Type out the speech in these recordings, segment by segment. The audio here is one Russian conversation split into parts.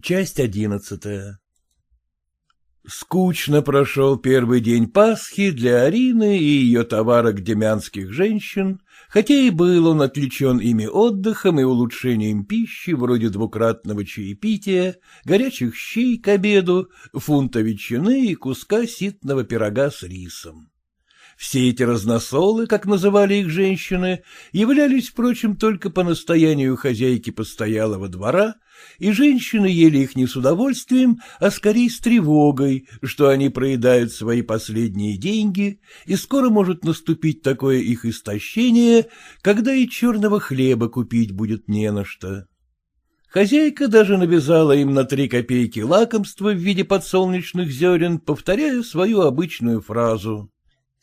Часть одиннадцатая Скучно прошел первый день Пасхи для Арины и ее товарок демянских женщин, хотя и был он отвлечен ими отдыхом и улучшением пищи, вроде двукратного чаепития, горячих щей к обеду, фунта ветчины и куска ситного пирога с рисом. Все эти разносолы, как называли их женщины, являлись, впрочем, только по настоянию хозяйки постоялого двора, и женщины ели их не с удовольствием, а скорее с тревогой, что они проедают свои последние деньги, и скоро может наступить такое их истощение, когда и черного хлеба купить будет не на что. Хозяйка даже навязала им на три копейки лакомства в виде подсолнечных зерен, повторяя свою обычную фразу.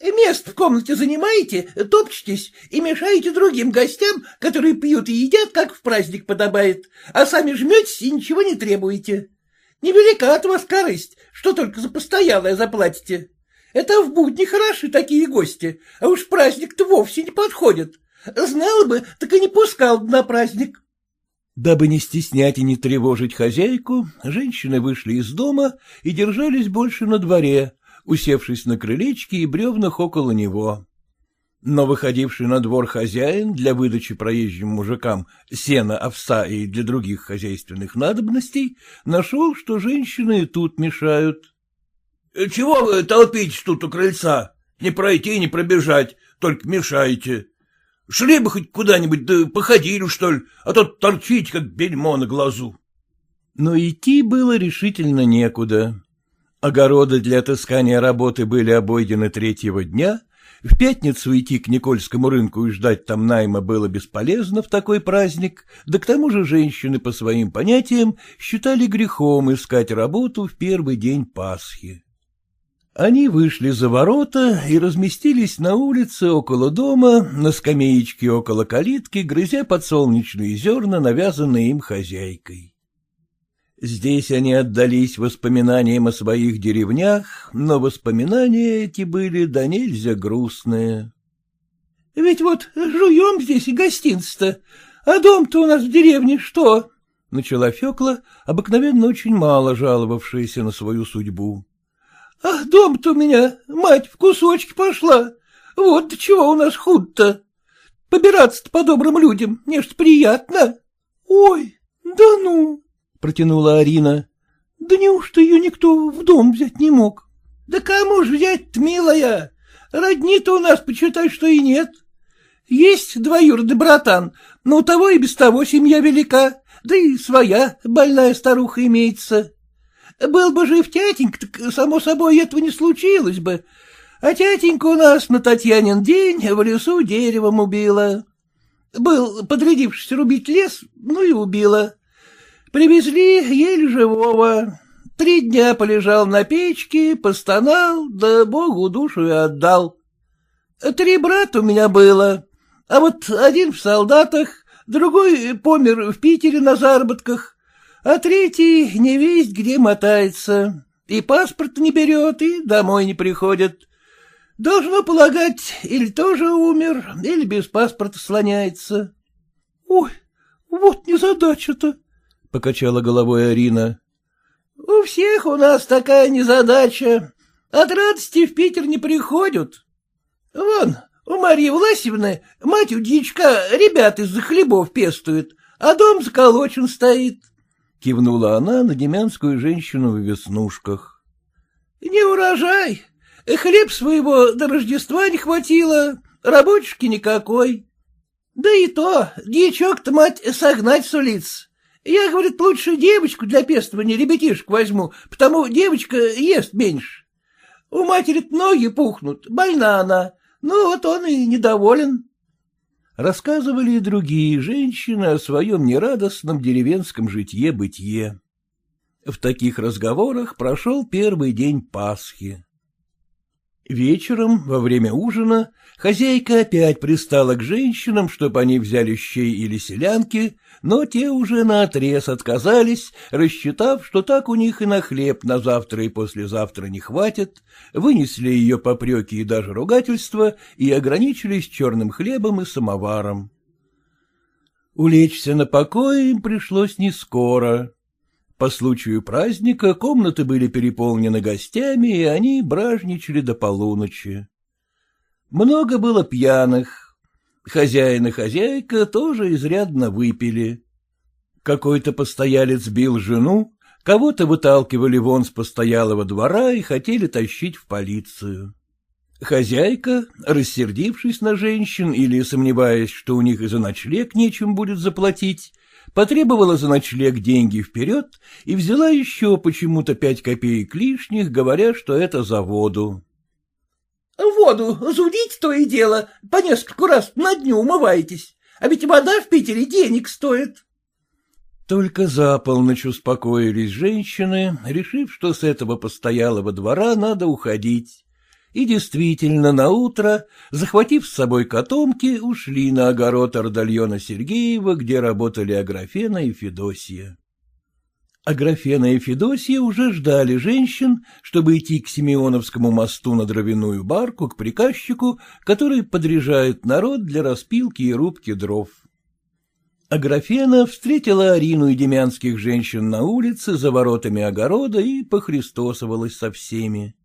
Место в комнате занимаете, топчетесь и мешаете другим гостям, которые пьют и едят, как в праздник подобает, а сами жметесь и ничего не требуете. Невелика от вас корысть, что только за постоялое заплатите. Это в будни хороши такие гости, а уж праздник-то вовсе не подходит. Знал бы, так и не пускал бы на праздник. Дабы не стеснять и не тревожить хозяйку, женщины вышли из дома и держались больше на дворе, усевшись на крылечке и бревнах около него. Но выходивший на двор хозяин для выдачи проезжим мужикам сена, овса и для других хозяйственных надобностей нашел, что женщины тут мешают. — Чего вы толпитесь тут у крыльца? Не пройти, не пробежать, только мешаете. Шли бы хоть куда-нибудь, да походили, что ли, а то торчите, как бельмо на глазу. Но идти было решительно некуда. Огороды для отыскания работы были обойдены третьего дня, в пятницу идти к Никольскому рынку и ждать там найма было бесполезно в такой праздник, да к тому же женщины по своим понятиям считали грехом искать работу в первый день Пасхи. Они вышли за ворота и разместились на улице около дома, на скамеечке около калитки, грызя подсолнечные зерна, навязанные им хозяйкой. Здесь они отдались воспоминаниям о своих деревнях, но воспоминания эти были да нельзя грустные. — Ведь вот жуем здесь и гостинцы-то, а дом-то у нас в деревне что? — начала Фекла, обыкновенно очень мало жаловавшаяся на свою судьбу. — А дом-то у меня, мать, в кусочки пошла. Вот до чего у нас худ-то. Побираться-то по добрым людям, мне ж приятно. — Ой, да ну! Протянула Арина. — Да неужто ее никто в дом взять не мог? — Да кому ж взять-то, милая? Родни-то у нас, почитай, что и нет. Есть двоюродный братан, но у того и без того семья велика, да и своя больная старуха имеется. Был бы жив тятенька, так, само собой, этого не случилось бы. А тятенька у нас на Татьянин день в лесу деревом убила. Был, подрядившись рубить лес, ну и убила. Привезли еле живого. Три дня полежал на печке, постонал, да Богу душу и отдал. Три брата у меня было, а вот один в солдатах, другой помер в Питере на заработках, а третий не весть где мотается. И паспорт не берет, и домой не приходит. Должно полагать, или тоже умер, или без паспорта слоняется. — Ой, вот незадача-то, — покачала головой Арина. — У всех у нас такая незадача. От радости в Питер не приходят. Вон, у Марьи Власьевны мать у дичка ребят из-за хлебов пестует, а дом заколочен стоит. Кивнула она на демянскую женщину в веснушках. — Не урожай. Хлеб своего до Рождества не хватило, рабочки никакой. Да и то, дьячок-то мать согнать с улиц. Я, говорит, лучше девочку для пестования ребятишек возьму, потому девочка ест меньше. У матери ноги пухнут, больна она, ну вот он и недоволен. Рассказывали и другие женщины о своем нерадостном деревенском житье-бытие. В таких разговорах прошел первый день Пасхи. Вечером, во время ужина, хозяйка опять пристала к женщинам, чтобы они взяли щей или селянки, но те уже наотрез отказались, рассчитав, что так у них и на хлеб на завтра и послезавтра не хватит, вынесли ее попреки и даже ругательства и ограничились черным хлебом и самоваром. Улечься на покой им пришлось не скоро. По случаю праздника комнаты были переполнены гостями, и они бражничали до полуночи. Много было пьяных. Хозяин и хозяйка тоже изрядно выпили. Какой-то постоялец бил жену, кого-то выталкивали вон с постоялого двора и хотели тащить в полицию. Хозяйка, рассердившись на женщин или сомневаясь, что у них и за ночлег нечем будет заплатить, потребовала за ночлег деньги вперед и взяла еще почему-то пять копеек лишних, говоря, что это за воду. — Воду зудить то и дело, по нескольку раз на дню умываетесь, а ведь вода в Питере денег стоит. Только за полночь успокоились женщины, решив, что с этого постоялого двора надо уходить. И действительно, на утро, захватив с собой котомки, ушли на огород Ордальона Сергеева, где работали Аграфена и Федосия. Аграфена и Федосия уже ждали женщин, чтобы идти к Симеоновскому мосту на дровяную барку к приказчику, который подряжает народ для распилки и рубки дров. Аграфена встретила Арину и демянских женщин на улице за воротами огорода и похристосовалась со всеми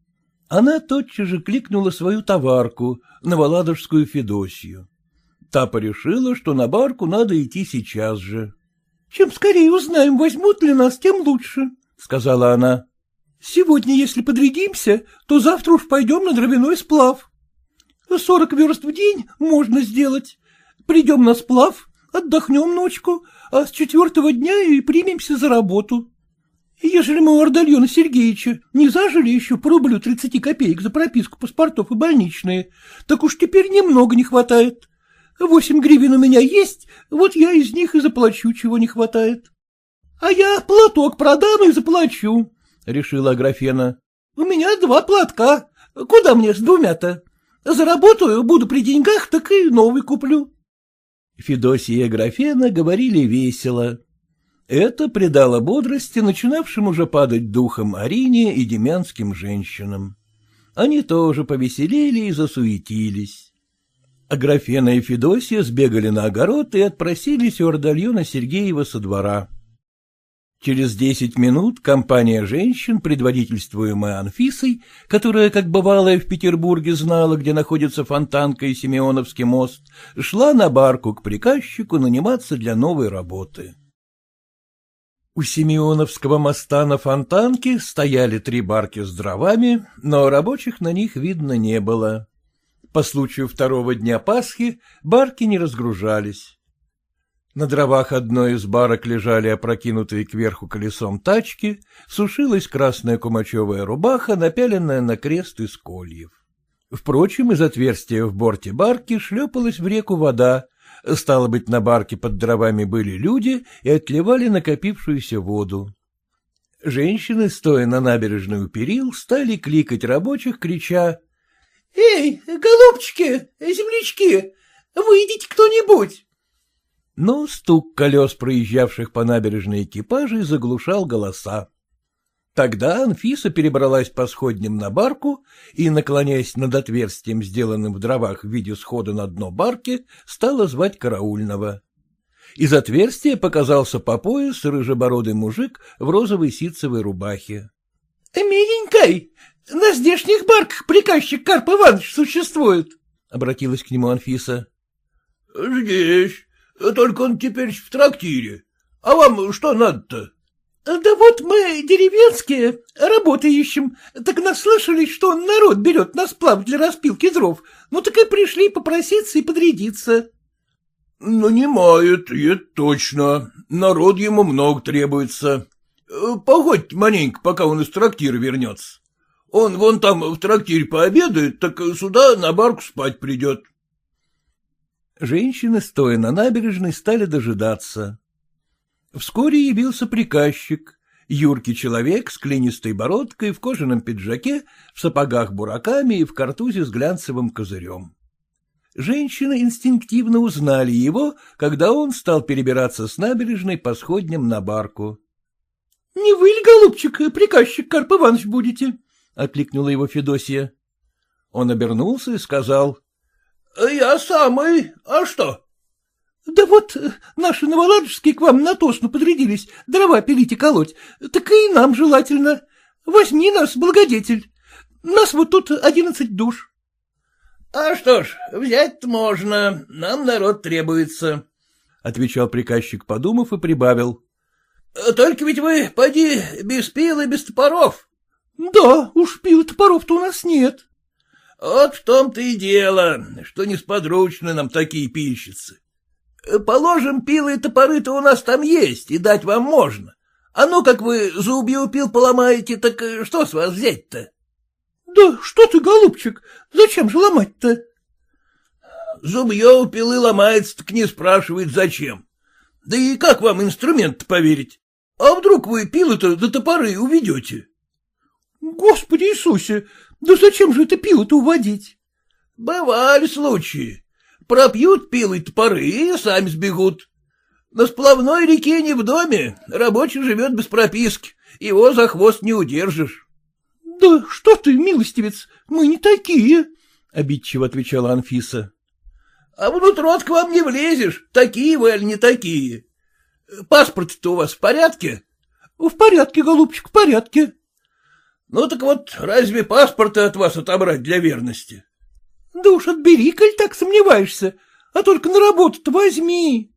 она тотчас же кликнула свою товарку, новоладожскую Федосию. Та порешила, что на барку надо идти сейчас же. — Чем скорее узнаем, возьмут ли нас, тем лучше, — сказала она. — Сегодня, если подрядимся, то завтра уж пойдем на дровяной сплав. Сорок верст в день можно сделать. Придем на сплав, отдохнем ночку, а с четвертого дня и примемся за работу. Ежели мы у Ордальона Сергеевича не зажили еще по рублю тридцати копеек за прописку паспортов и больничные, так уж теперь немного не хватает. Восемь гривен у меня есть, вот я из них и заплачу, чего не хватает. — А я платок продам и заплачу, — решила Аграфена. — У меня два платка. Куда мне с двумя-то? Заработаю, буду при деньгах, так и новый куплю. Федосия и Аграфена говорили весело. Это придало бодрости начинавшим уже падать духом Арине и демянским женщинам. Они тоже повеселели и засуетились. Аграфена и Федосия сбегали на огород и отпросились у Ордальона Сергеева со двора. Через десять минут компания женщин, предводительствуемая Анфисой, которая, как бывалая в Петербурге, знала, где находится Фонтанка и Симеоновский мост, шла на барку к приказчику наниматься для новой работы. У Симеоновского моста на Фонтанке стояли три барки с дровами, но рабочих на них видно не было. По случаю второго дня Пасхи барки не разгружались. На дровах одной из барок лежали опрокинутые кверху колесом тачки, сушилась красная кумачевая рубаха, напяленная на крест из кольев. Впрочем, из отверстия в борте барки шлепалась в реку вода, Стало быть, на барке под дровами были люди и отливали накопившуюся воду. Женщины, стоя на набережной у перил, стали кликать рабочих, крича — Эй, голубчики, землячки, выйдите кто-нибудь! Но стук колес проезжавших по набережной экипажей заглушал голоса. Тогда Анфиса перебралась по сходням на барку и, наклоняясь над отверстием, сделанным в дровах в виде схода на дно барки, стала звать караульного. Из отверстия показался по пояс рыжебородый мужик в розовой ситцевой рубахе. — Миленькой, на здешних барках приказчик Карп Иванович существует, — обратилась к нему Анфиса. — Здесь, только он теперь в трактире. А вам что надо-то? — Да вот мы деревенские, работы ищем, так наслышались, что народ берет на сплав для распилки дров, ну так и пришли попроситься и подрядиться. — Нанимает, это точно, народ ему много требуется. Погодьте маленько, пока он из трактира вернется. Он вон там в трактире пообедает, так сюда на барку спать придет. Женщины, стоя на набережной, стали дожидаться. Вскоре явился приказчик, юркий человек с клинистой бородкой, в кожаном пиджаке, в сапогах бураками и в картузе с глянцевым козырем. Женщины инстинктивно узнали его, когда он стал перебираться с набережной по сходням на барку. — Не вы ли, голубчик, приказчик Карп Иванович будете? — окликнула его Федосия. Он обернулся и сказал. — Я самый. А что? — Да вот э, наши новоладожские к вам на тосну подрядились дрова пилить и колоть, так и нам желательно. Возьми нас, благодетель. Нас вот тут одиннадцать душ. — А что ж, взять можно, нам народ требуется, — отвечал приказчик, подумав, и прибавил. — Только ведь вы, поди, без пил и без топоров. — Да, уж пил топоров-то у нас нет. — Вот в том-то и дело, что несподручны нам такие пильщицы. Положим, пилы и топоры-то у нас там есть, и дать вам можно. А ну, как вы зубья у пил поломаете, так что с вас взять-то? — Да что ты, голубчик, зачем же ломать-то? — Зубье у пилы ломается, так не спрашивает, зачем. Да и как вам инструмент поверить? А вдруг вы пилы-то до топоры уведете? — Господи Иисусе, да зачем же это пилы-то уводить? — Бывали случаи. Пропьют пилы топоры и сами сбегут. На сплавной реке не в доме, рабочий живет без прописки, его за хвост не удержишь. — Да что ты, милостивец, мы не такие, — обидчиво отвечала Анфиса. — А внутрь к вам не влезешь, такие вы или не такие. Паспорт-то у вас в порядке? — В порядке, голубчик, в порядке. — Ну так вот, разве паспорта от вас отобрать для верности? — Да уж отбери, коль так сомневаешься, а только на работу-то возьми.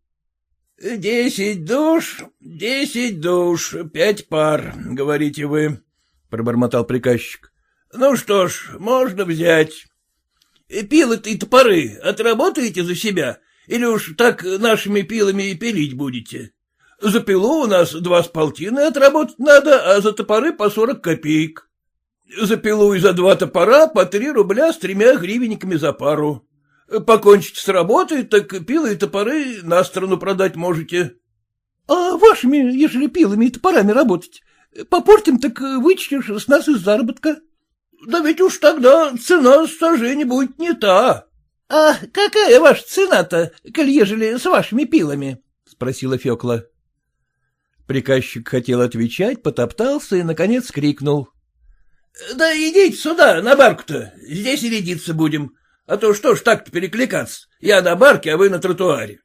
— Десять душ, десять душ, пять пар, говорите вы, — пробормотал приказчик. — Ну что ж, можно взять. Пилы-то и топоры отработаете за себя, или уж так нашими пилами и пилить будете? За пилу у нас два с полтины отработать надо, а за топоры по сорок копеек. За пилу и за два топора по три рубля с тремя гривенниками за пару. Покончить с работой, так пилы и топоры на сторону продать можете. — А вашими, ежели пилами и топорами работать, попортим, так вычтешь с нас из заработка. — Да ведь уж тогда цена сажени будет не та. — А какая ваша цена-то, коль ежели с вашими пилами? — спросила Фекла. Приказчик хотел отвечать, потоптался и, наконец, крикнул. — Да идите сюда, на барку-то, здесь и рядиться будем. А то что ж так-то перекликаться? Я на барке, а вы на тротуаре.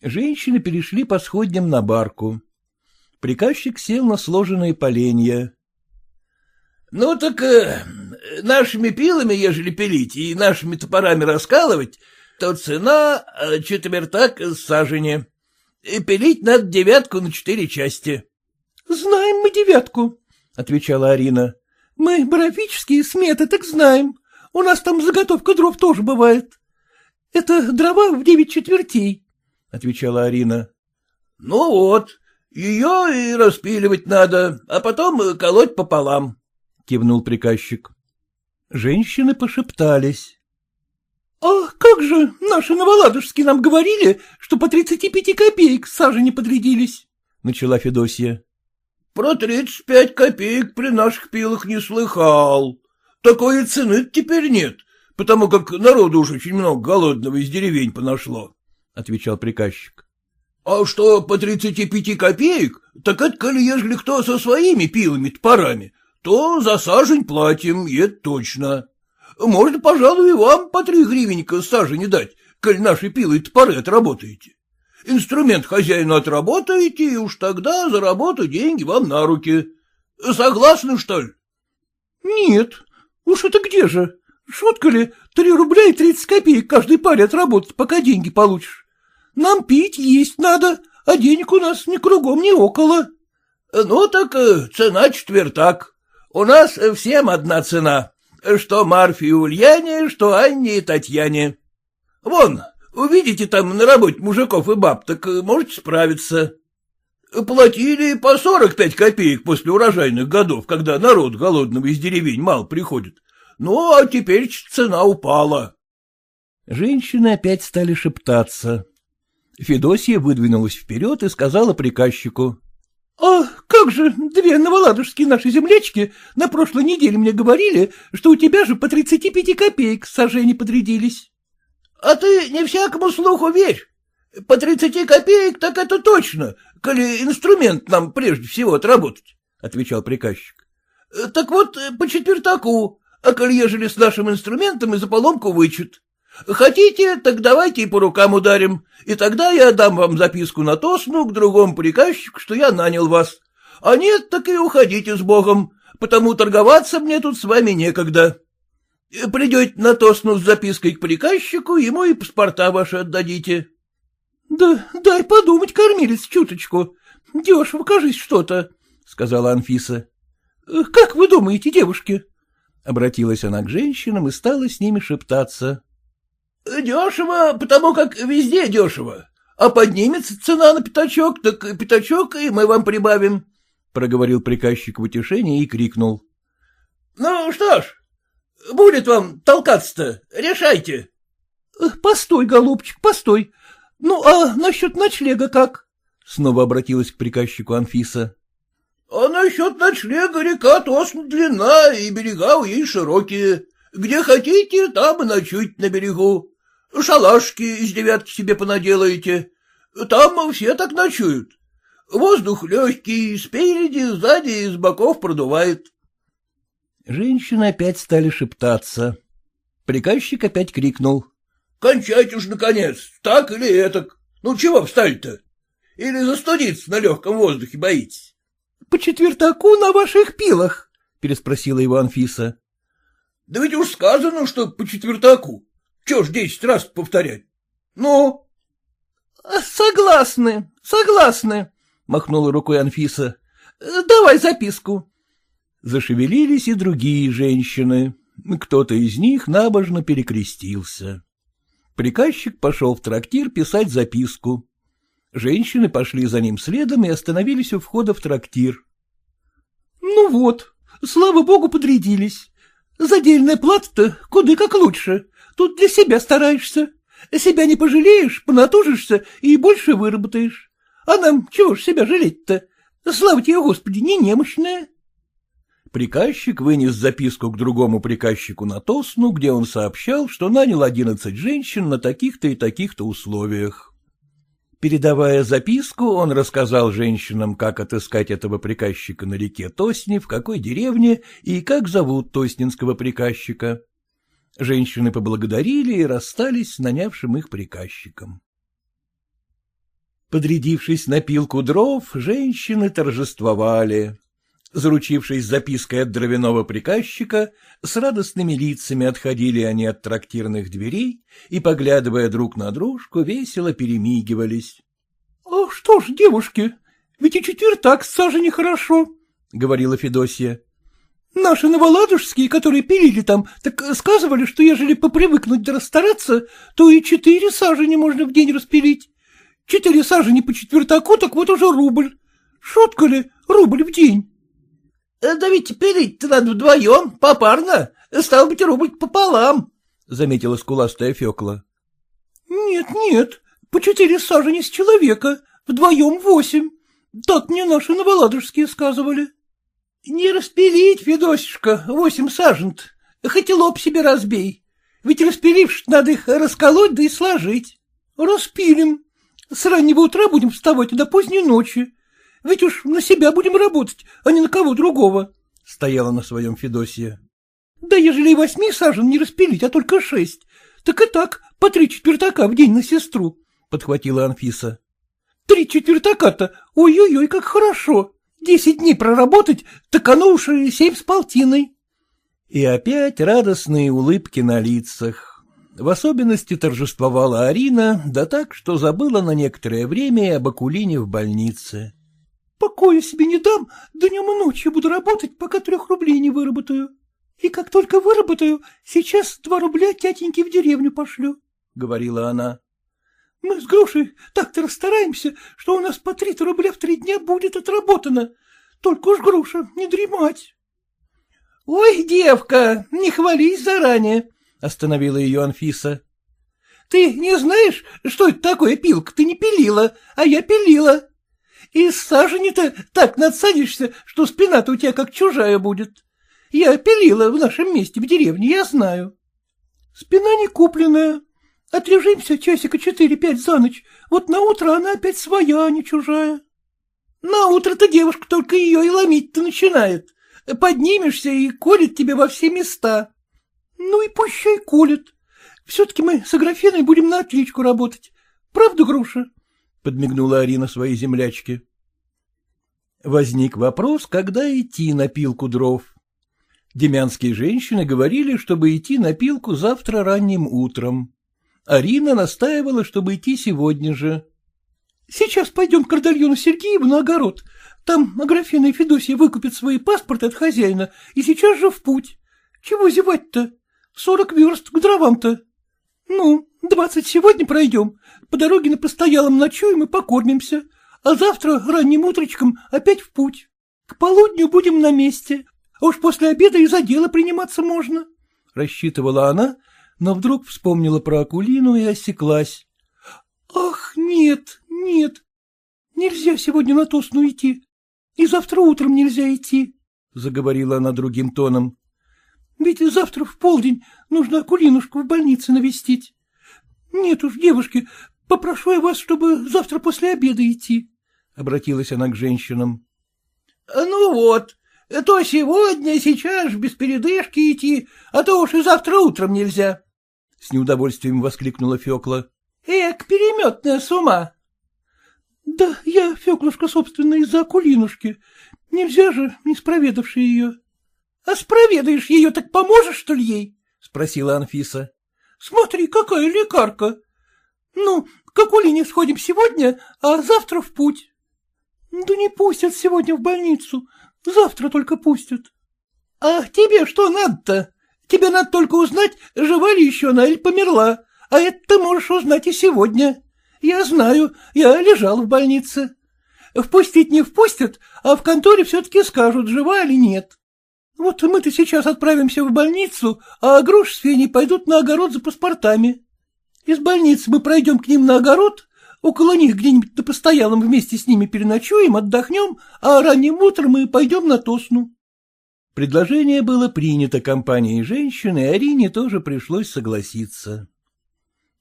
Женщины перешли по сходням на барку. Приказчик сел на сложенные поленья. — Ну так э, нашими пилами, ежели пилить, и нашими топорами раскалывать, то цена э, четвертак сажени. И пилить надо девятку на четыре части. — Знаем мы девятку, — отвечала Арина. — Мы боровические сметы, так знаем. У нас там заготовка дров тоже бывает. Это дрова в девять четвертей, — отвечала Арина. — Ну вот, ее и распиливать надо, а потом колоть пополам, — кивнул приказчик. Женщины пошептались. — А как же наши новоладожские нам говорили, что по тридцати пяти копеек сажи не подрядились? — начала Федосья. — Про тридцать пять копеек при наших пилах не слыхал. Такой цены теперь нет, потому как народу уж очень много голодного из деревень понашло, — отвечал приказчик. — А что по тридцати пяти копеек, так это коли ежели кто со своими пилами-топорами, то за сажень платим, и это точно. Можно, пожалуй, и вам по три гривенника сажени дать, коль наши пилы и топоры отработаете. Инструмент хозяину отработаете, и уж тогда за работу деньги вам на руки. Согласны, что ли? — Нет, уж это где же? Шутка ли, три рубля и тридцать копеек каждой паре отработать, пока деньги получишь. Нам пить есть надо, а денег у нас ни кругом, ни около. — Ну так э, цена четвертак. У нас всем одна цена. Что Марфе и Ульяне, что Анне и Татьяне. Вон, увидите там на работе мужиков и баб, так э, можете справиться. Платили по сорок пять копеек после урожайных годов, когда народ голодного из деревень мало приходит. Ну, а теперь цена упала. Женщины опять стали шептаться. Федосия выдвинулась вперед и сказала приказчику. — А как же две новоладожские наши землячки на прошлой неделе мне говорили, что у тебя же по тридцати пяти копеек сожжения подрядились? — А ты не всякому слуху верь. По тридцати копеек так это точно, коли инструмент нам прежде всего отработать, — отвечал приказчик. — Так вот, по четвертаку, а коли ежели с нашим инструментом и за поломку вычет. Хотите, так давайте и по рукам ударим, и тогда я дам вам записку на Тосну к другому приказчику, что я нанял вас. А нет, так и уходите с Богом, потому торговаться мне тут с вами некогда. Придете на Тосну с запиской к приказчику, ему и паспорта ваши отдадите. — Да дай подумать, кормилец, чуточку. Дешево, кажись, что-то, — сказала Анфиса. — Как вы думаете, девушки? Обратилась она к женщинам и стала с ними шептаться. — Дешево, потому как везде дешево. А поднимется цена на пятачок, так пятачок и мы вам прибавим, — проговорил приказчик в утешении и крикнул. — Ну что ж, будет вам толкаться-то, решайте. — Постой, голубчик, постой. Ну, а насчет ночлега как? — снова обратилась к приказчику Анфиса. — А насчет ночлега река Тосн длинна, и берега у ей широкие. Где хотите, там и ночуйте на берегу. Шалашки из девятки себе понаделаете. Там все так ночуют. Воздух легкий, спереди, сзади и с боков продувает. Женщины опять стали шептаться. Приказчик опять крикнул. — Кончайте уж, наконец, так или этак. Ну, чего встали-то? Или застудиться на легком воздухе боитесь? — По четвертаку на ваших пилах, — переспросила его Анфиса. — Да ведь уж сказано, что по четвертаку. Чего ж десять раз повторять? Ну? — Согласны, согласны, — махнула рукой Анфиса. — Давай записку. Зашевелились и другие женщины. Кто-то из них набожно перекрестился. Приказчик пошел в трактир писать записку. Женщины пошли за ним следом и остановились у входа в трактир. — Ну вот, слава богу, подрядились. Задельная плата-то куда как лучше. Тут для себя стараешься. Себя не пожалеешь, понатужишься и больше выработаешь. А нам чего ж себя жалеть-то? Слава тебе, Господи, не немощная. Приказчик вынес записку к другому приказчику на Тосну, где он сообщал, что нанял одиннадцать женщин на таких-то и таких-то условиях. Передавая записку, он рассказал женщинам, как отыскать этого приказчика на реке Тосни, в какой деревне и как зовут тоснинского приказчика. Женщины поблагодарили и расстались с нанявшим их приказчиком. Подрядившись на пилку дров, женщины торжествовали. Заручившись запиской от дровяного приказчика, с радостными лицами отходили они от трактирных дверей и, поглядывая друг на дружку, весело перемигивались. — А что ж, девушки, ведь и четвертак с сажи нехорошо, — говорила Федосия. — Наши новоладужские, которые пилили там, так сказывали, что ежели попривыкнуть да расстараться, то и четыре сажени можно в день распилить. Четыре сажени по четвертаку, так вот уже рубль. Шутка ли, рубль в день? — Да ведь пилить-то надо вдвоем, попарно, стал быть, рубль пополам, — заметила скуластая Фекла. — Нет, нет, по четыре сажени с человека, вдвоем восемь. Так мне наши новоладожские сказывали. — Не распилить, Федосишка, восемь сажент, хоть и лоб себе разбей. Ведь распиливши, надо их расколоть да и сложить. — Распилим. С раннего утра будем вставать до поздней ночи. Ведь уж на себя будем работать, а не на кого другого, — стояла на своем Федосия. — Да ежели и восьми сажен не распилить, а только шесть, так и так по три четвертака в день на сестру, — подхватила Анфиса. — Три четвертака-то, ой-ой-ой, как хорошо. Десять дней проработать, так оно уж и семь с полтиной. И опять радостные улыбки на лицах. В особенности торжествовала Арина, да так, что забыла на некоторое время об Акулине в больнице. Покоя себе не дам, днем и ночью буду работать, пока трех рублей не выработаю. И как только выработаю, сейчас два рубля тятеньки в деревню пошлю, — говорила она. Мы с Грушей так-то расстараемся, что у нас по три рубля в три дня будет отработано. Только уж, Груша, не дремать. — Ой, девка, не хвались заранее, — остановила ее Анфиса. — Ты не знаешь, что это такое пилка? Ты не пилила, а я пилила. Из сажени-то так надсадишься, что спина-то у тебя как чужая будет. Я пилила в нашем месте в деревне, я знаю. Спина не купленная. Отлежимся часика четыре-пять за ночь, вот на утро она опять своя, а не чужая. На утро-то девушка только ее и ломить-то начинает. Поднимешься и колет тебе во все места. Ну и пущай колет. Все-таки мы с Аграфеной будем на отличку работать. Правда, Груша? — подмигнула Арина своей землячке. Возник вопрос, когда идти на пилку дров. Демянские женщины говорили, чтобы идти на пилку завтра ранним утром. Арина настаивала, чтобы идти сегодня же. — Сейчас пойдем к Кардальону Сергееву на огород. Там Аграфена и Федосия выкупят свои паспорты от хозяина и сейчас же в путь. Чего зевать-то? Сорок верст к дровам-то. Ну, двадцать сегодня пройдем, по дороге на постоялом ночуем и покормимся, а завтра ранним утречком опять в путь. К полудню будем на месте, а уж после обеда и за дело приниматься можно. Рассчитывала она, но вдруг вспомнила про Акулину и осеклась. — Ах, нет, нет, нельзя сегодня на Тосну идти, и завтра утром нельзя идти, — заговорила она другим тоном. — Ведь завтра в полдень нужно Акулинушку в больнице навестить. Нет уж, девушки, Попрошу я вас, чтобы завтра после обеда идти, — обратилась она к женщинам. — Ну вот, то сегодня, сейчас без передышки идти, а то уж и завтра утром нельзя. — с неудовольствием воскликнула Фекла. — Эк, переметная с ума. — Да я, Феклушка, собственно, из-за Акулинушки. Нельзя же, не спроведавши ее. — А спроведаешь ее, так поможешь, что ли, ей? — спросила Анфиса. — Смотри, какая лекарка. Ну, к Акулине сходим сегодня, а завтра в путь. Да не пустят сегодня в больницу, завтра только пустят. А тебе что надо-то? Тебе надо только узнать, жива ли еще она или померла, а это ты можешь узнать и сегодня. Я знаю, я лежал в больнице. Впустить не впустят, а в конторе все-таки скажут, жива или нет. Вот мы-то сейчас отправимся в больницу, а Груш с Феней пойдут на огород за паспортами. Из больницы мы пройдем к ним на огород, около них где-нибудь на постоялом вместе с ними переночуем, отдохнем, а ранним утром мы пойдем на Тосну. Предложение было принято компанией женщин, и Арине тоже пришлось согласиться.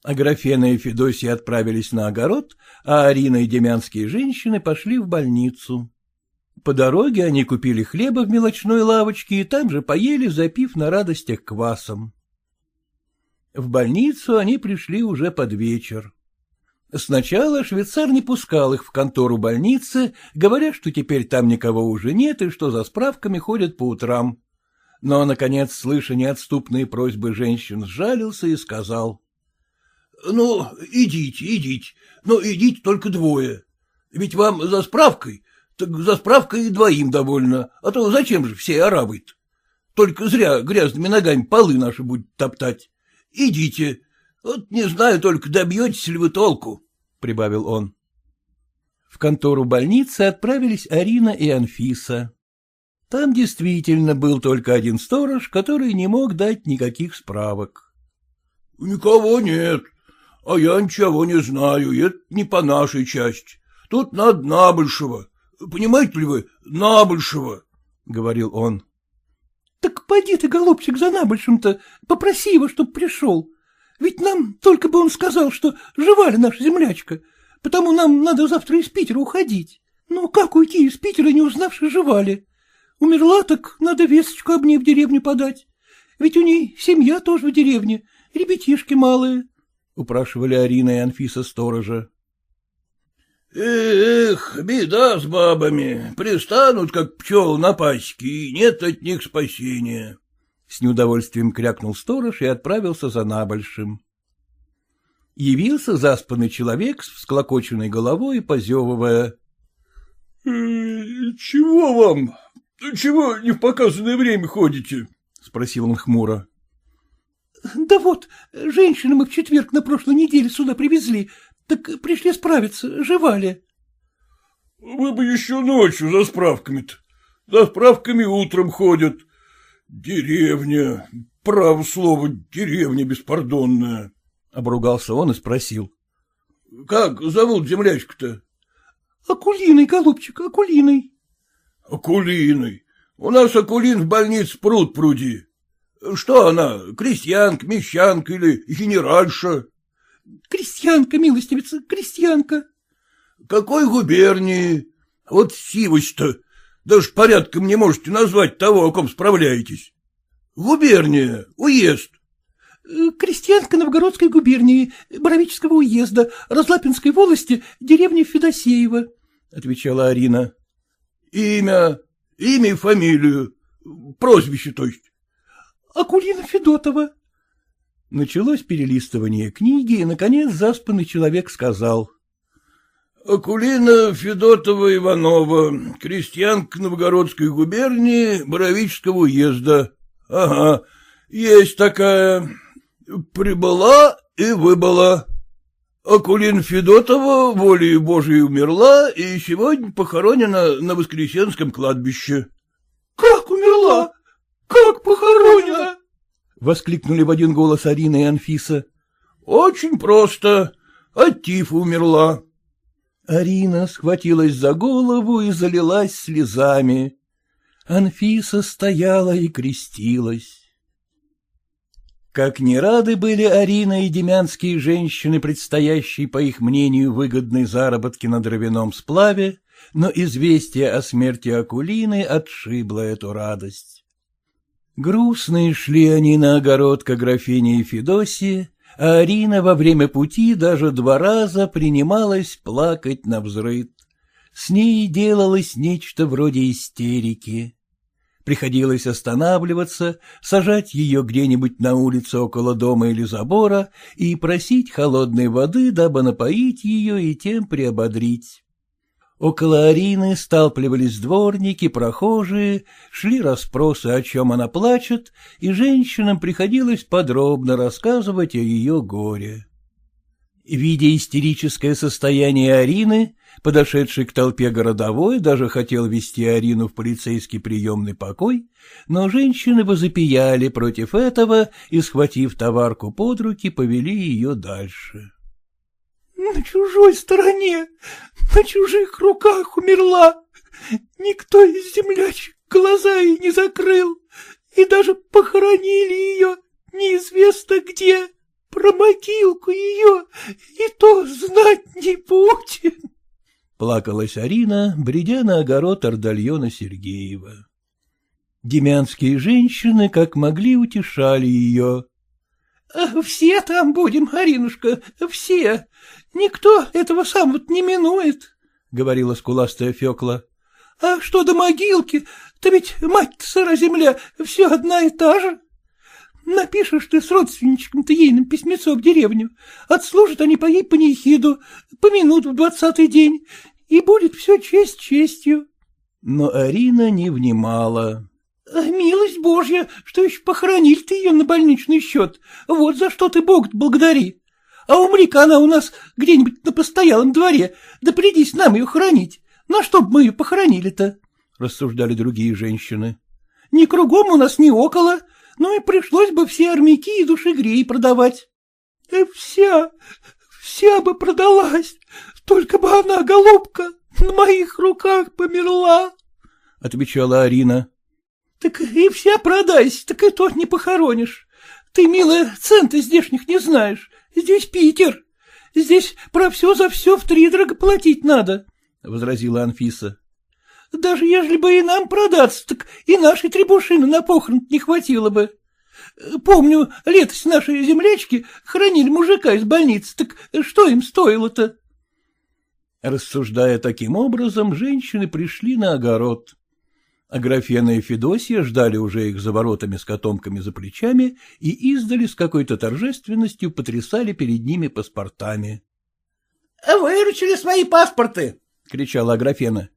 Аграфена и Федосия отправились на огород, а Арина и демянские женщины пошли в больницу. По дороге они купили хлеба в мелочной лавочке и там же поели, запив на радостях квасом. В больницу они пришли уже под вечер. Сначала швейцар не пускал их в контору больницы, говоря, что теперь там никого уже нет и что за справками ходят по утрам. Но, наконец, слыша неотступные просьбы женщин, сжалился и сказал. — Ну, идите, идите, но идите только двое. Ведь вам за справкой, так за справкой и двоим довольно, а то зачем же все арабы -то? Только зря грязными ногами полы наши будут топтать. Идите. Вот не знаю, только добьетесь ли вы толку, — прибавил он. В контору больницы отправились Арина и Анфиса. Там действительно был только один сторож, который не мог дать никаких справок. — Никого нет, а я ничего не знаю, это не по нашей части. Тут надо набольшего. Понимаете ли вы, набольшего, — говорил он. — Так пойди ты, голубчик, за набольшим-то, попроси его, чтоб пришел. Ведь нам только бы он сказал, что жива ли наша землячка, потому нам надо завтра из Питера уходить. Ну, как уйти из Питера, не узнавши, жива ли? Умерла, так надо весточку об ней в деревню подать. Ведь у ней семья тоже в деревне, ребятишки малые, — упрашивали Арина и Анфиса сторожа. Эх, беда с бабами. Пристанут, как пчел на пасеке, и нет от них спасения. С неудовольствием крякнул сторож и отправился за набольшим. Явился заспанный человек с всклокоченной головой, позевывая. «Э, — Чего вам? Чего не в показанное время ходите? — спросил он хмуро. — Да вот, женщины мы в четверг на прошлой неделе сюда привезли, так пришли справиться, жива ли? — Вы бы еще ночью за справками-то. За справками утром ходят. Деревня, право слово, деревня беспардонная. Обругался он и спросил. — Как зовут землячку-то? — Акулиной, голубчик, Акулиной. — Акулиной. У нас Акулин в больнице пруд пруди. Что она, крестьянка, мещанка или генеральша? — Крестьянка, милостивица, крестьянка. — Какой губернии? Вот сивость-то. Даже порядком не можете назвать того, о ком справляетесь. Губерния, уезд. Крестьянка Новгородской губернии, Боровического уезда, Разлапинской волости, деревни Федосеева, — отвечала Арина. — Имя, имя и фамилию, прозвище, то есть. — Акулина Федотова. Началось перелистывание книги, и, наконец, заспанный человек сказал. — Акулина Федотова Иванова, крестьянка Новгородской губернии, Боровического уезда. Ага, есть такая. Прибыла и выбыла. Акулин Федотова волей Божией умерла и сегодня похоронена на Воскресенском кладбище. — Как умерла? Как похоронена? — воскликнули в один голос Арина и Анфиса. — Очень просто. От тифа умерла. Арина схватилась за голову и залилась слезами. Анфиса стояла и крестилась. Как не рады были Арина и демянские женщины, предстоящие, по их мнению, выгодной заработки на дровяном сплаве, но известие о смерти Акулины отшибло эту радость. Грустные шли они на огород к графине Федосии, а Арина во время пути даже два раза принималась плакать на взрыд. С ней делалось нечто вроде истерики. Приходилось останавливаться, сажать ее где-нибудь на улице около дома или забора и просить холодной воды, дабы напоить ее и тем приободрить. Около Арины сталпливались дворники, прохожие, шли расспросы, о чем она плачет, и женщинам приходилось подробно рассказывать о ее горе. Видя истерическое состояние Арины, подошедший к толпе городовой даже хотел вести Арину в полицейский приемный покой, но женщины возопияли против этого и, схватив товарку под руки, повели ее дальше. — На чужой стороне, на чужих руках умерла. Никто из землячих глаза ей не закрыл, и даже похоронили ее неизвестно где. Про могилку ее и то знать не будем. Плакалась Арина, бредя на огород Ордальона Сергеева. Демянские женщины, как могли, утешали ее. — Все там будем, Аринушка, все. Никто этого сам вот не минует, — говорила скуластая Фекла. — А что до могилки, то ведь мать-то сыра земля все одна и та же. Напишешь ты с родственничком-то ейным письмецо в деревню, отслужат они по ей панихиду, помянут в двадцатый день, и будет все честь честью. Но Арина не внимала. А — Милость Божья, что еще похоронили ты ее на больничный счет, вот за что ты Бог благодари. А умри-ка она у нас где-нибудь на постоялом дворе, да придись нам ее хоронить. На что б мы ее похоронили-то? — рассуждали другие женщины. — Ни кругом у нас, ни около, ну и пришлось бы все армяки и душегреи продавать. Э, — Вся, вся бы продалась, только бы она, голубка, на моих руках померла, — отвечала Арина. — Так и вся продайся, так и то не похоронишь. Ты, милая, центы здешних не знаешь. Здесь Питер. Здесь про все за все в три дорого платить надо, — возразила Анфиса. Даже ежели бы и нам продаться, так и нашей требушины на похорон не хватило бы. Помню, летось наши землячки хранили мужика из больницы, так что им стоило-то? Рассуждая таким образом, женщины пришли на огород. Аграфена и Федосия ждали уже их за воротами с котомками за плечами и издали с какой-то торжественностью потрясали перед ними паспортами. — Выручили свои паспорты! — кричала Аграфена.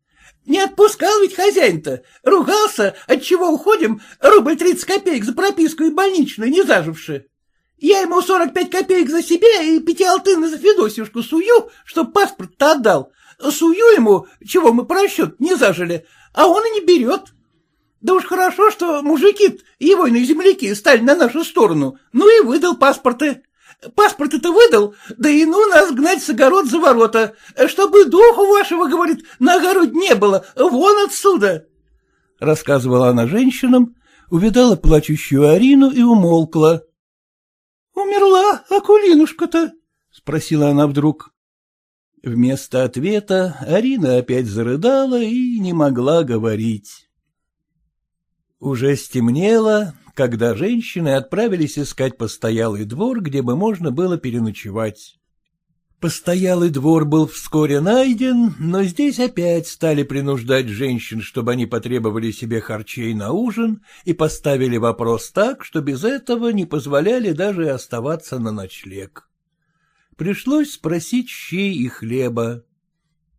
Не отпускал ведь хозяин-то. Ругался, отчего уходим, рубль тридцать копеек за прописку и больничную, не заживши. Я ему сорок пять копеек за себя и пяти алтын за Федосюшку сую, чтоб паспорт-то отдал. Сую ему, чего мы по расчету не зажили, а он и не берет. Да уж хорошо, что мужики его и земляки стали на нашу сторону, ну и выдал паспорты. Паспорт это выдал, да и ну нас гнать с огород за ворота, чтобы духу вашего, говорит, на огород не было, вон отсюда. Рассказывала она женщинам, увидала плачущую Арину и умолкла. — Умерла Акулинушка-то? — спросила она вдруг. Вместо ответа Арина опять зарыдала и не могла говорить. Уже стемнело, когда женщины отправились искать постоялый двор, где бы можно было переночевать. Постоялый двор был вскоре найден, но здесь опять стали принуждать женщин, чтобы они потребовали себе харчей на ужин и поставили вопрос так, что без этого не позволяли даже оставаться на ночлег. Пришлось спросить щей и хлеба.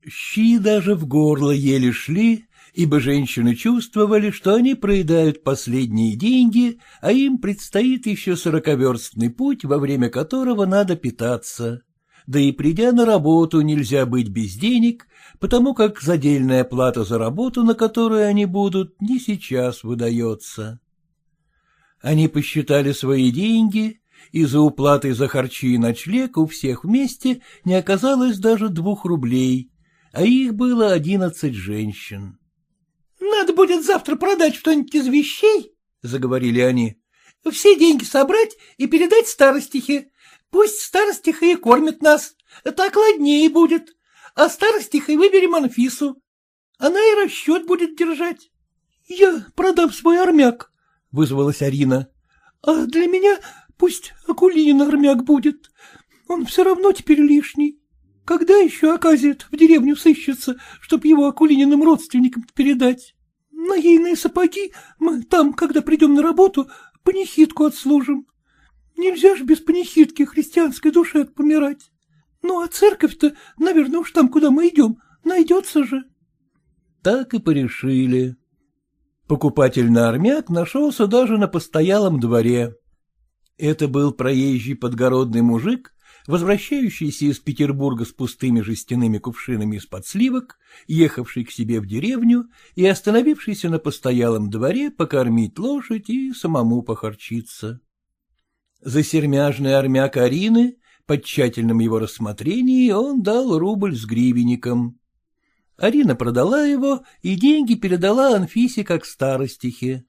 Щи даже в горло еле шли, ибо женщины чувствовали, что они проедают последние деньги, а им предстоит еще сороковерстный путь, во время которого надо питаться да и придя на работу нельзя быть без денег, потому как задельная плата за работу, на которую они будут, не сейчас выдается. Они посчитали свои деньги, и за уплатой за харчи и ночлег у всех вместе не оказалось даже двух рублей, а их было одиннадцать женщин. — Надо будет завтра продать что-нибудь из вещей, — заговорили они. — Все деньги собрать и передать старостихе, Пусть старостиха и кормит нас, так ладнее будет, а старостихой выберем Анфису. Она и расчет будет держать. — Я продам свой армяк, — вызвалась Арина. — А для меня пусть Акулинин армяк будет. Он все равно теперь лишний. Когда еще оказит в деревню сыщется, чтоб его Акулининым родственникам передать? На ейные сапоги мы там, когда придем на работу, панихидку отслужим. Нельзя ж без панихидки христианской душе помирать. Ну, а церковь-то, наверное, уж там, куда мы идем, найдется же. Так и порешили. Покупатель на армяк нашелся даже на постоялом дворе. Это был проезжий подгородный мужик, возвращающийся из Петербурга с пустыми жестяными кувшинами из-под сливок, ехавший к себе в деревню и остановившийся на постоялом дворе покормить лошадь и самому похорчиться. За сермяжный армяк Арины, под тщательным его рассмотрении, он дал рубль с гривенником. Арина продала его и деньги передала Анфисе как старостихе.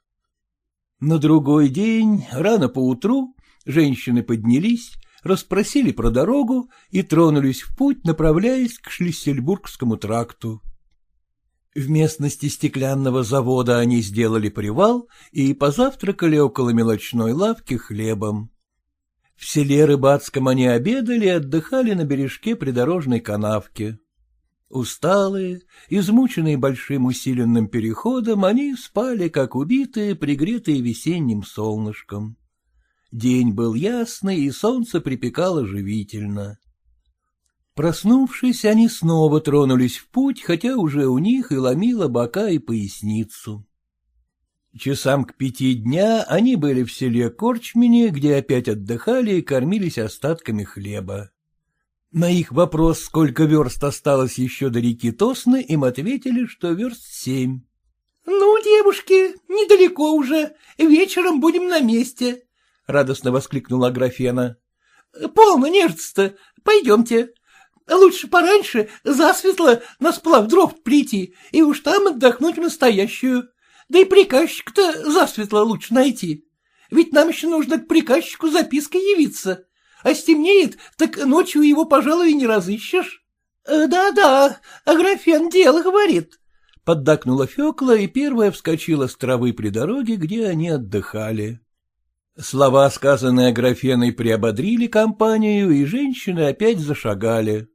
На другой день, рано поутру, женщины поднялись, расспросили про дорогу и тронулись в путь, направляясь к Шлиссельбургскому тракту. В местности стеклянного завода они сделали привал и позавтракали около мелочной лавки хлебом. В селе Рыбацком они обедали и отдыхали на бережке придорожной канавки. Усталые, измученные большим усиленным переходом, они спали, как убитые, пригретые весенним солнышком. День был ясный, и солнце припекало живительно. Проснувшись, они снова тронулись в путь, хотя уже у них и ломило бока и поясницу. Часам к пяти дня они были в селе Корчмине, где опять отдыхали и кормились остатками хлеба. На их вопрос, сколько верст осталось еще до реки Тосны, им ответили, что верст семь. — Ну, девушки, недалеко уже, вечером будем на месте, — радостно воскликнула Аграфена. — Полно нежиться-то, пойдемте. Лучше пораньше, засветло, на сплав дров прийти и уж там отдохнуть настоящую. Да и приказчик-то засветло лучше найти. Ведь нам еще нужно к приказчику запиской явиться. А стемнеет, так ночью его, пожалуй, и не разыщешь. «Э, да — Аграфен дело говорит. Поддакнула Фекла и первая вскочила с травы при дороге, где они отдыхали. Слова, сказанные Аграфеной, приободрили компанию, и женщины опять зашагали.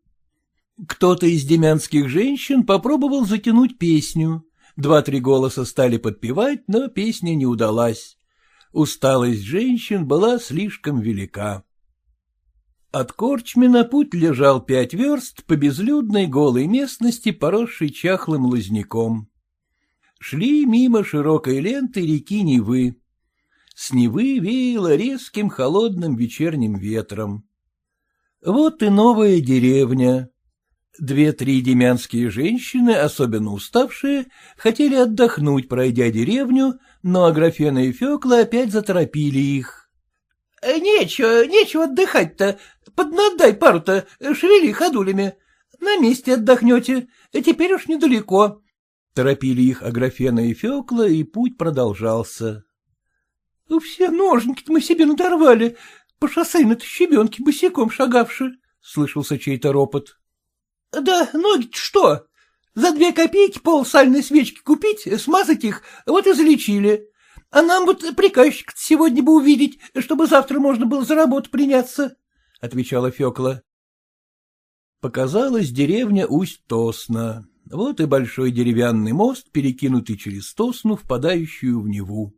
Кто-то из демянских женщин попробовал затянуть песню. Два-три голоса стали подпевать, но песня не удалась. Усталость женщин была слишком велика. От Корчмина путь лежал пять верст по безлюдной голой местности, поросшей чахлым лозняком. Шли мимо широкой ленты реки Невы. С Невы веяло резким холодным вечерним ветром. Вот и новая деревня. Две-три демянские женщины, особенно уставшие, хотели отдохнуть, пройдя деревню, но Аграфена и Фекла опять заторопили их. «Э, — Нечего, нечего отдыхать-то. Поднадай пару-то, шевели ходулями. На месте отдохнете, теперь уж недалеко. Торопили их Аграфена и Фекла, и путь продолжался. — Все ножники-то мы себе надорвали, по шоссейной-то щебенке босиком шагавши, — слышался чей-то ропот. — Да ноги что? За две копейки пол сальной свечки купить, смазать их, вот и залечили. А нам вот приказчик сегодня бы увидеть, чтобы завтра можно было за работу приняться, — отвечала Фекла. Показалась деревня Усть-Тосна. Вот и большой деревянный мост, перекинутый через Тосну, впадающую в Неву.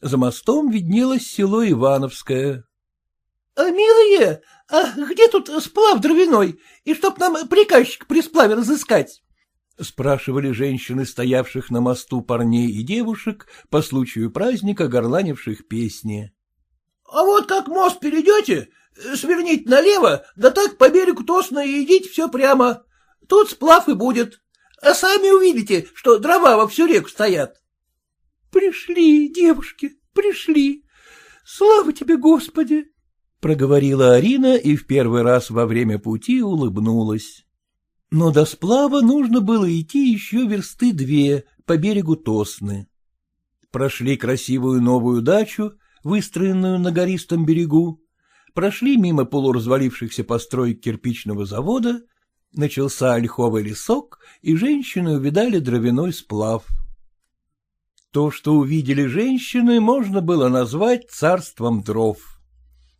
За мостом виднелось село Ивановское. — А, милые, а где тут сплав дровяной, и чтоб нам приказчик при сплаве разыскать? — спрашивали женщины, стоявших на мосту парней и девушек по случаю праздника, горланивших песни. — А вот как мост перейдете, сверните налево, да так по берегу Тосна и идите все прямо. Тут сплав и будет. А сами увидите, что дрова во всю реку стоят. — Пришли, девушки, пришли. Слава тебе, Господи! — проговорила Арина и в первый раз во время пути улыбнулась. Но до сплава нужно было идти еще версты две по берегу Тосны. Прошли красивую новую дачу, выстроенную на гористом берегу, прошли мимо полуразвалившихся построек кирпичного завода, начался ольховый лесок, и женщины увидали дровяной сплав. То, что увидели женщины, можно было назвать царством дров.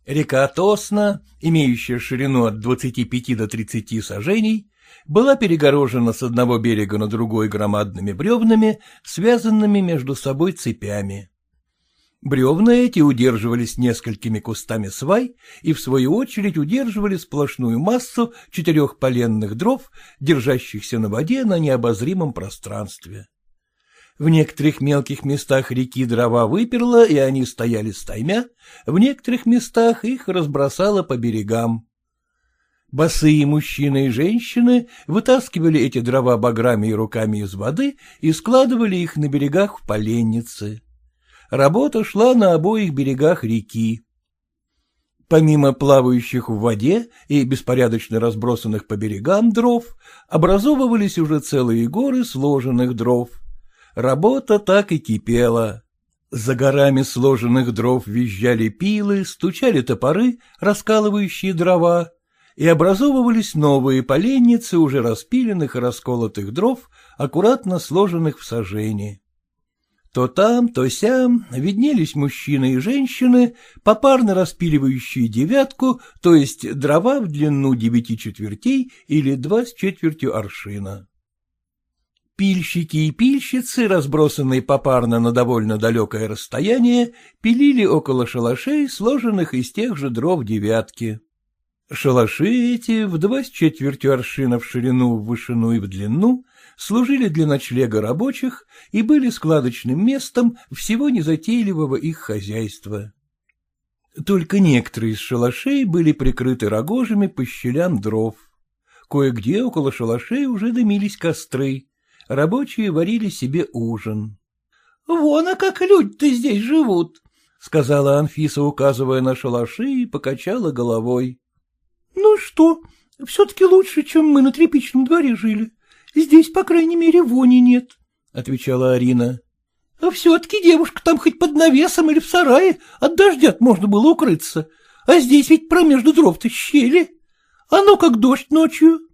Река Тосна, имеющая ширину от 25 до 30 сажений, была перегорожена с одного берега на другой громадными бревнами, связанными между собой цепями. Бревна эти удерживались несколькими кустами свай и, в свою очередь, удерживали сплошную массу четырех поленных дров, держащихся на воде на необозримом пространстве. В некоторых мелких местах реки дрова выперла, и они стояли стаймя, в некоторых местах их разбросало по берегам. Босые мужчины и женщины вытаскивали эти дрова баграми и руками из воды и складывали их на берегах в поленницы. Работа шла на обоих берегах реки. Помимо плавающих в воде и беспорядочно разбросанных по берегам дров, образовывались уже целые горы сложенных дров. Работа так и кипела. За горами сложенных дров визжали пилы, стучали топоры, раскалывающие дрова, и образовывались новые поленницы уже распиленных и расколотых дров, аккуратно сложенных в сажении. То там, то сям виднелись мужчины и женщины, попарно распиливающие девятку, то есть дрова в длину девяти четвертей или два с четвертью аршина. Пильщики и пильщицы, разбросанные попарно на довольно далекое расстояние, пилили около шалашей, сложенных из тех же дров девятки. Шалаши эти, в два с четвертью аршина в ширину, в вышину и в длину, служили для ночлега рабочих и были складочным местом всего незатейливого их хозяйства. Только некоторые из шалашей были прикрыты рогожами по щелям дров. Кое-где около шалашей уже дымились костры. Рабочие варили себе ужин. — Вон, а как люди-то здесь живут, — сказала Анфиса, указывая на шалаши, и покачала головой. — Ну что, все-таки лучше, чем мы на тряпичном дворе жили. Здесь, по крайней мере, вони нет, — отвечала Арина. — А все-таки девушка там хоть под навесом или в сарае от дождя можно было укрыться, а здесь ведь промежду дров-то щели. А ну как дождь ночью. —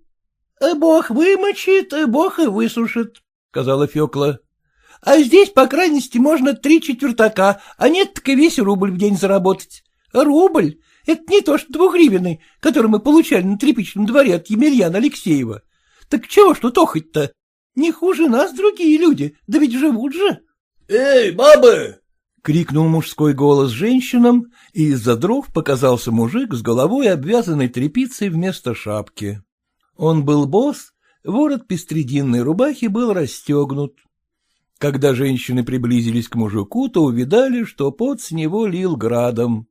Бог вымочит, бог и высушит, — сказала Фекла. — А здесь, по крайности, можно три четвертака, а нет, так и весь рубль в день заработать. Рубль это не то, что двухгривенный, который мы получали на тряпичном дворе от Емельяна Алексеева. Так чего ж тут охоть-то? Не хуже нас другие люди, да ведь живут же. — Эй, бабы! — крикнул мужской голос женщинам, и из-за дров показался мужик с головой, обвязанной тряпицей вместо шапки. Он был босс, ворот пестрединной рубахи был расстегнут. Когда женщины приблизились к мужику, то увидали, что пот с него лил градом.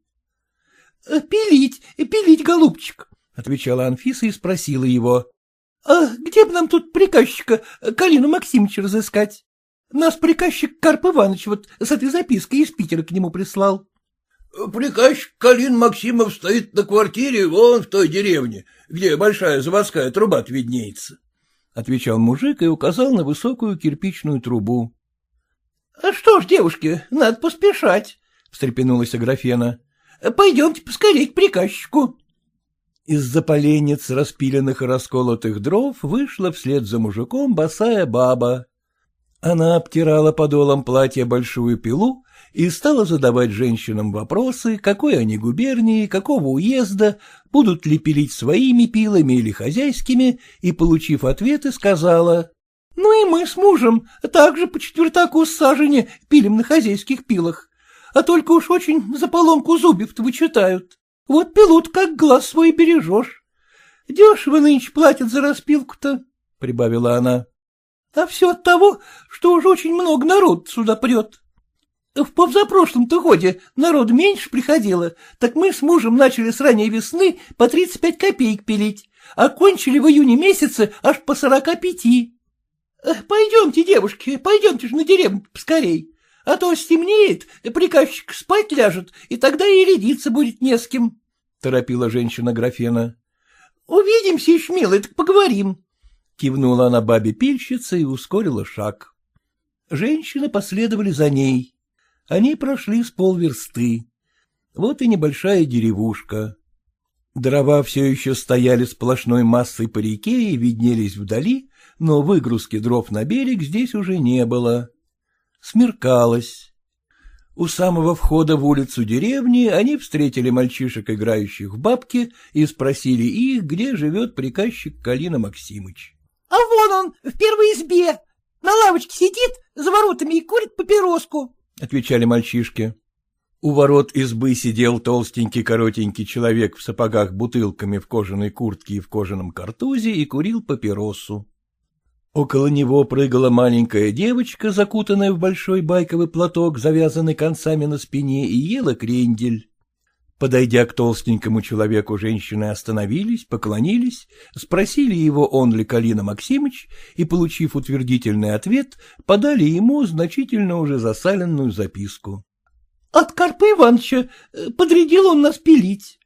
Э, — Пилить, пилить, голубчик, — отвечала Анфиса и спросила его. — А где бы нам тут приказчика Калину Максимовича разыскать? Нас приказчик Карп Иванович вот с этой запиской из Питера к нему прислал. — Приказчик Калин Максимов стоит на квартире вон в той деревне, где большая заводская труба виднеется, — отвечал мужик и указал на высокую кирпичную трубу. — А что ж, девушки, надо поспешать, — встрепенулась Аграфена. — Пойдемте поскорей к приказчику. Из-за поленниц, распиленных и расколотых дров, вышла вслед за мужиком босая баба. Она обтирала подолом платья большую пилу и стала задавать женщинам вопросы, какой они губернии, какого уезда, будут ли пилить своими пилами или хозяйскими, и, получив ответы, сказала, «Ну и мы с мужем также по четвертаку с сажени пилим на хозяйских пилах, а только уж очень за поломку зубьев-то вычитают. Вот пилут, как глаз свой бережешь. Дешево нынче платят за распилку-то», — прибавила она. «А все от того, что уж очень много народ сюда прет». В позапрошлом-то годе народ меньше приходило, так мы с мужем начали с ранней весны по 35 копеек пилить, а кончили в июне месяце аж по 45. Пойдемте, девушки, пойдемте же на деревню поскорей, а то стемнеет, приказчик спать ляжет, и тогда и рядиться будет не с кем, — торопила женщина графена. — Увидимся еще, милый, так поговорим. Кивнула она бабе пильщице и ускорила шаг. Женщины последовали за ней. Они прошли с полверсты. Вот и небольшая деревушка. Дрова все еще стояли сплошной массой по реке и виднелись вдали, но выгрузки дров на берег здесь уже не было. Смеркалось. У самого входа в улицу деревни они встретили мальчишек, играющих в бабки, и спросили их, где живет приказчик Калина Максимыч. — А вон он, в первой избе, на лавочке сидит, за воротами и курит папироску, — отвечали мальчишки. У ворот избы сидел толстенький коротенький человек в сапогах бутылками в кожаной куртке и в кожаном картузе и курил папиросу. Около него прыгала маленькая девочка, закутанная в большой байковый платок, завязанный концами на спине, и ела крендель. Подойдя к толстенькому человеку, женщины остановились, поклонились, спросили его, он ли Калина Максимыч, и, получив утвердительный ответ, подали ему значительно уже засаленную записку. — От Карпа Ивановича э, подрядил он нас пилить.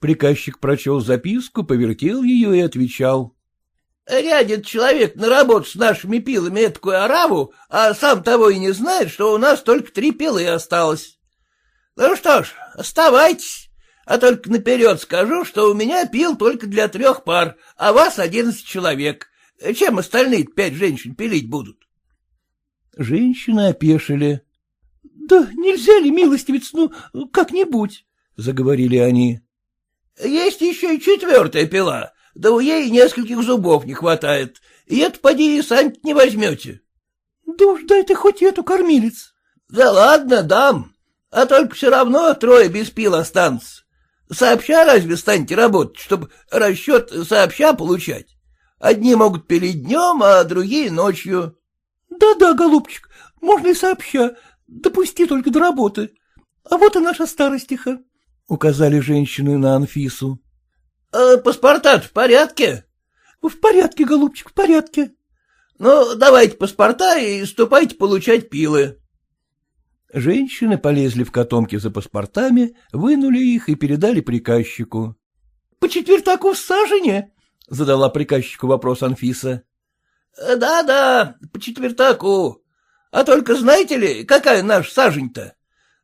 Приказчик прочел записку, повертел ее и отвечал. — Рядит человек на работу с нашими пилами эткую ораву, а сам того и не знает, что у нас только три пилы осталось. Ну что ж, оставайтесь, а только наперед скажу, что у меня пил только для трех пар, а вас одиннадцать человек. Чем остальные пять женщин пилить будут? Женщины опешили. — Да нельзя ли, милостивец, ну, как-нибудь? — заговорили они. — Есть еще и четвертая пила, да у ей нескольких зубов не хватает, и это, поди, и сами не возьмете. — Да уж дай ты хоть эту кормилец. — Да ладно, дам, а только все равно трое без пил останутся. Сообща разве станете работать, чтобы расчет сообща получать? Одни могут пилить днем, а другие ночью. Да — Да-да, голубчик, можно и сообща, допусти только до работы. А вот и наша старостиха, — указали женщины на Анфису. А — Паспорта в порядке? — В порядке, голубчик, в порядке. — Ну, давайте паспорта и ступайте получать пилы. Женщины полезли в котомки за паспортами, вынули их и передали приказчику. — По четвертаку в сажене? — задала приказчику вопрос Анфиса. Да — Да-да, по четвертаку. А только знаете ли, какая наш сажень-то?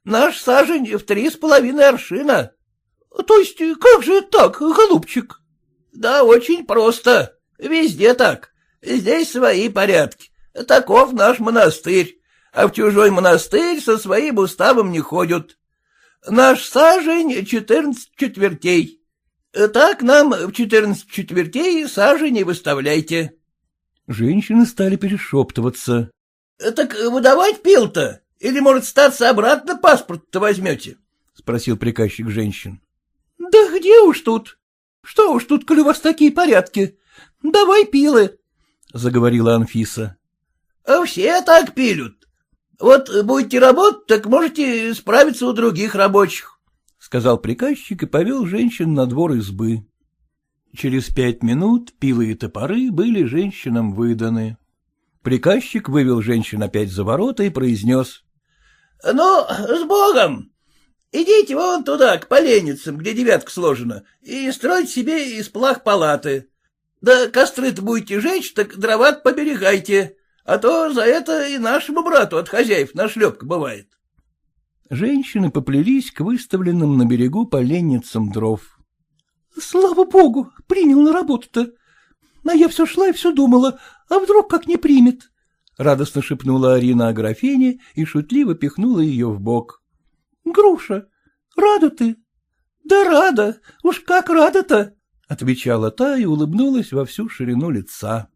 Наш сажень в три с половиной аршина. — То есть как же так, голубчик? — Да очень просто. Везде так. Здесь свои порядки. Таков наш монастырь а в чужой монастырь со своим уставом не ходят. Наш сажень — четырнадцать четвертей. Так нам в четырнадцать четвертей сажень выставляйте. Женщины стали перешептываться. — Так выдавать пил-то? Или, может, статься обратно паспорт-то возьмете? — спросил приказчик женщин. — Да где уж тут? Что уж тут, коли у вас такие порядки? Давай пилы, — заговорила Анфиса. — Все так пилют. Вот будете работать, так можете справиться у других рабочих, — сказал приказчик и повел женщин на двор избы. Через пять минут пилы и топоры были женщинам выданы. Приказчик вывел женщин опять за ворота и произнес. — Ну, с Богом! Идите вон туда, к поленницам, где девятка сложена, и стройте себе из плах палаты. Да костры-то будете жечь, так дрова поберегайте а то за это и нашему брату от хозяев нашлепка бывает. Женщины поплелись к выставленным на берегу поленницам дров. — Слава богу, принял на работу-то. А я все шла и все думала, а вдруг как не примет. — радостно шепнула Арина Аграфене и шутливо пихнула ее в бок. — Груша, рада ты? — Да рада, уж как рада-то! — отвечала та и улыбнулась во всю ширину лица.